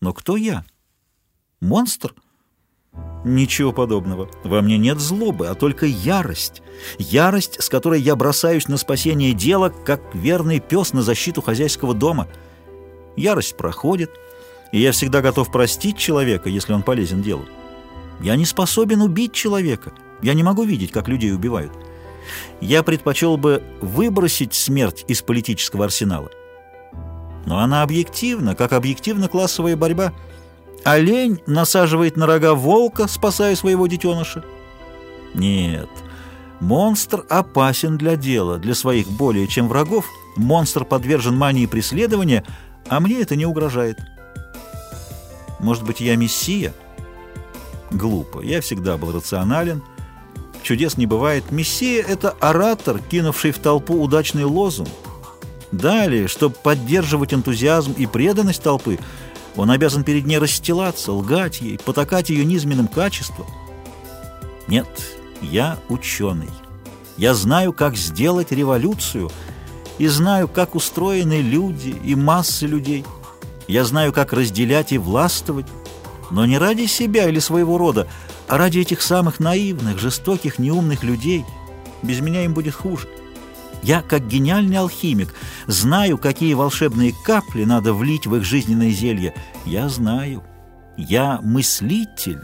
Но кто я? Монстр? Ничего подобного. Во мне нет злобы, а только ярость. Ярость, с которой я бросаюсь на спасение дела, как верный пес на защиту хозяйского дома. Ярость проходит, и я всегда готов простить человека, если он полезен делу. Я не способен убить человека. Я не могу видеть, как людей убивают. Я предпочел бы выбросить смерть из политического арсенала. Но она объективна, как объективна классовая борьба. Олень насаживает на рога волка, спасая своего детеныша. Нет, монстр опасен для дела, для своих более чем врагов. Монстр подвержен мании преследования, а мне это не угрожает. Может быть, я мессия? Глупо. Я всегда был рационален. Чудес не бывает. Мессия — это оратор, кинувший в толпу удачный лозунг. Далее, чтобы поддерживать энтузиазм и преданность толпы, он обязан перед ней расстилаться, лгать ей, потакать ее низменным качеством. Нет, я ученый. Я знаю, как сделать революцию, и знаю, как устроены люди и массы людей. Я знаю, как разделять и властвовать, но не ради себя или своего рода, а ради этих самых наивных, жестоких, неумных людей. Без меня им будет хуже. Я, как гениальный алхимик, знаю, какие волшебные капли надо влить в их жизненное зелье. Я знаю. Я мыслитель.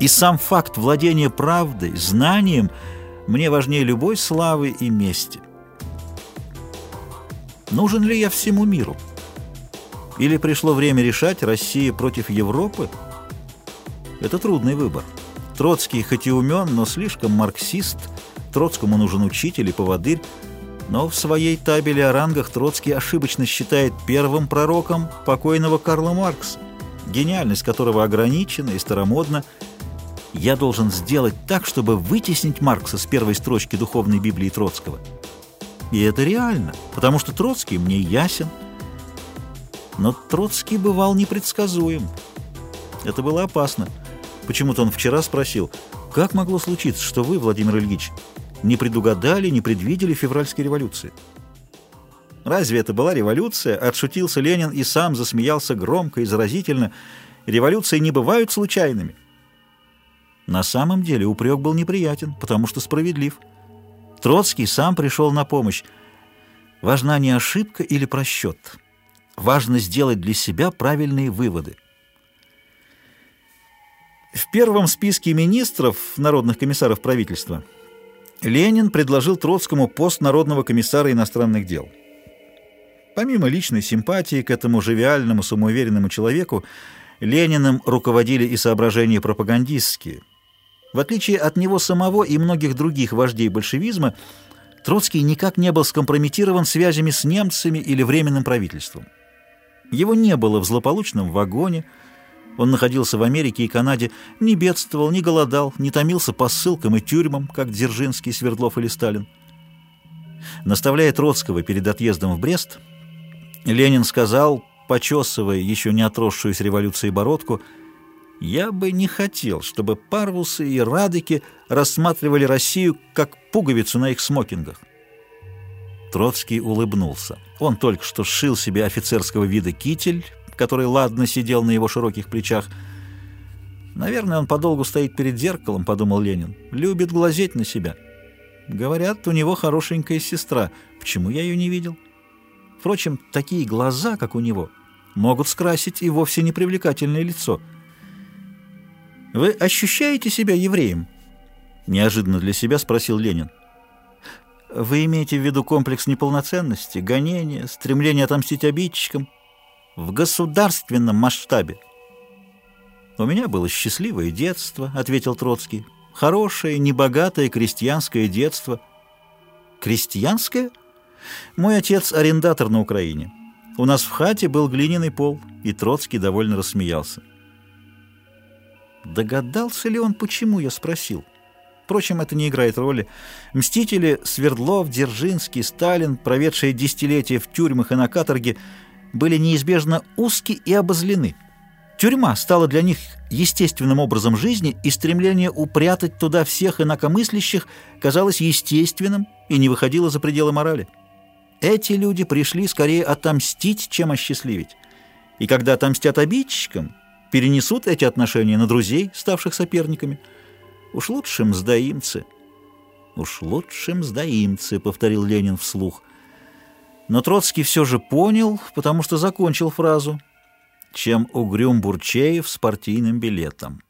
И сам факт владения правдой, знанием мне важнее любой славы и мести. Нужен ли я всему миру? Или пришло время решать Россия против Европы? Это трудный выбор. Троцкий хоть и умен, но слишком марксист. Троцкому нужен учитель и поводырь. Но в своей табеле о рангах Троцкий ошибочно считает первым пророком покойного Карла Маркса, гениальность которого ограничена и старомодна. Я должен сделать так, чтобы вытеснить Маркса с первой строчки духовной Библии Троцкого. И это реально, потому что Троцкий мне ясен. Но Троцкий бывал непредсказуем. Это было опасно. Почему-то он вчера спросил, как могло случиться, что вы, Владимир Ильич, не предугадали, не предвидели февральской революции? Разве это была революция? Отшутился Ленин и сам засмеялся громко и заразительно. Революции не бывают случайными. На самом деле упрек был неприятен, потому что справедлив. Троцкий сам пришел на помощь. Важна не ошибка или просчет. Важно сделать для себя правильные выводы. В первом списке министров, народных комиссаров правительства, Ленин предложил Троцкому пост народного комиссара иностранных дел. Помимо личной симпатии к этому живиальному, самоуверенному человеку, Лениным руководили и соображения пропагандистские. В отличие от него самого и многих других вождей большевизма, Троцкий никак не был скомпрометирован связями с немцами или временным правительством. Его не было в злополучном вагоне, он находился в Америке и Канаде, не бедствовал, не голодал, не томился по ссылкам и тюрьмам, как Дзержинский, Свердлов или Сталин. Наставляя Троцкого перед отъездом в Брест, Ленин сказал, почесывая еще не отросшую с революцией бородку, «Я бы не хотел, чтобы парвусы и радыки рассматривали Россию как пуговицу на их смокингах». Троцкий улыбнулся. Он только что сшил себе офицерского вида китель, который ладно сидел на его широких плечах. «Наверное, он подолгу стоит перед зеркалом», — подумал Ленин. «Любит глазеть на себя». Говорят, у него хорошенькая сестра. Почему я ее не видел? Впрочем, такие глаза, как у него, могут скрасить и вовсе непривлекательное лицо. «Вы ощущаете себя евреем?» — неожиданно для себя спросил Ленин. «Вы имеете в виду комплекс неполноценности, гонения, стремление отомстить обидчикам?» В государственном масштабе. «У меня было счастливое детство», — ответил Троцкий. «Хорошее, небогатое крестьянское детство». «Крестьянское?» «Мой отец — арендатор на Украине. У нас в хате был глиняный пол», и Троцкий довольно рассмеялся. Догадался ли он, почему я спросил? Впрочем, это не играет роли. Мстители Свердлов, Дзержинский, Сталин, проведшие десятилетия в тюрьмах и на каторге — были неизбежно узки и обозлены. Тюрьма стала для них естественным образом жизни, и стремление упрятать туда всех инакомыслящих казалось естественным и не выходило за пределы морали. Эти люди пришли скорее отомстить, чем осчастливить. и когда отомстят обидчикам, перенесут эти отношения на друзей, ставших соперниками. Уж лучше мздоимцы. Уж лучше мздоимцы, повторил Ленин вслух. Но Троцкий все же понял, потому что закончил фразу, чем угрюм Бурчеев с партийным билетом.